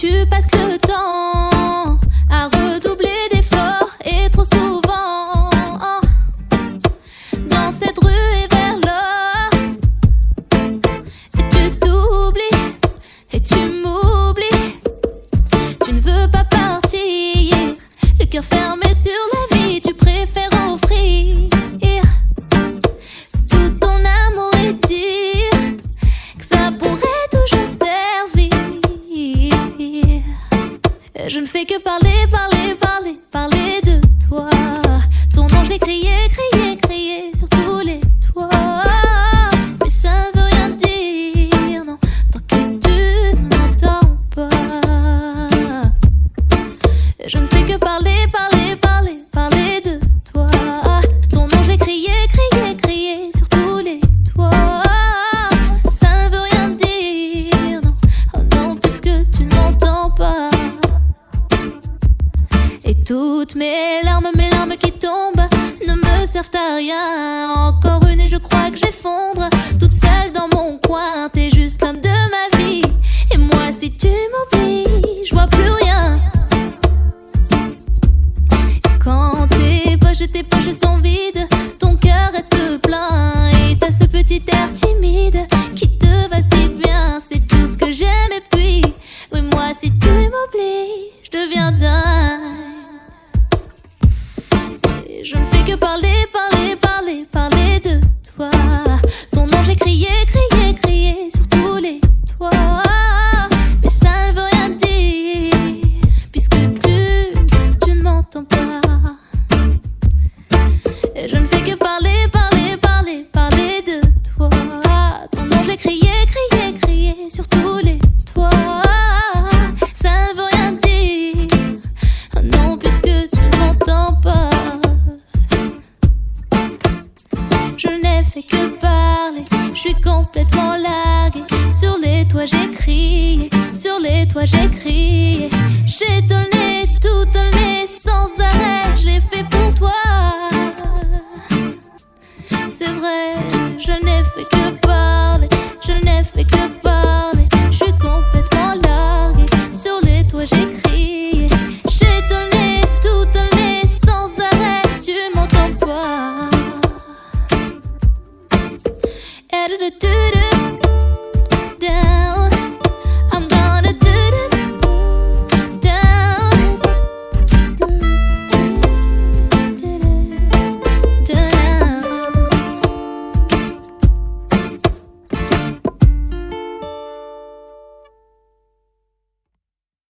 Tu passes le temps à redoubler d'efforts et trop souvent oh, dans cette rue... parler, parler, parler, de toi. Ton ange je l'ai crié, crié, crié sur tous les toutes mes larmes, mes larmes qui tombent ne me servent à rien. Encore une et je crois que j'effondre, toute seule dans mon coin. T'es juste l'âme de ma vie. Et moi, si tu m'oublies, je vois plus rien. Quand tes poches, tes poches sont vides, ton cœur reste plein. Et t'as ce petit air timide qui te va si bien. C'est tout ce que j'aime, et puis, oui, moi, si tu m'oublies, je deviens dingue. Je ne fais que parler, parler, parler, parler. fait que parler. Je suis complètement larguée. Sur les toits, j'ai crié. Sur les toits, j'ai crié. J'ai donné tout donné sans arrêt. Je l'ai fait pour toi. C'est vrai, je n'ai fait que parler. Je n'ai fait que parler.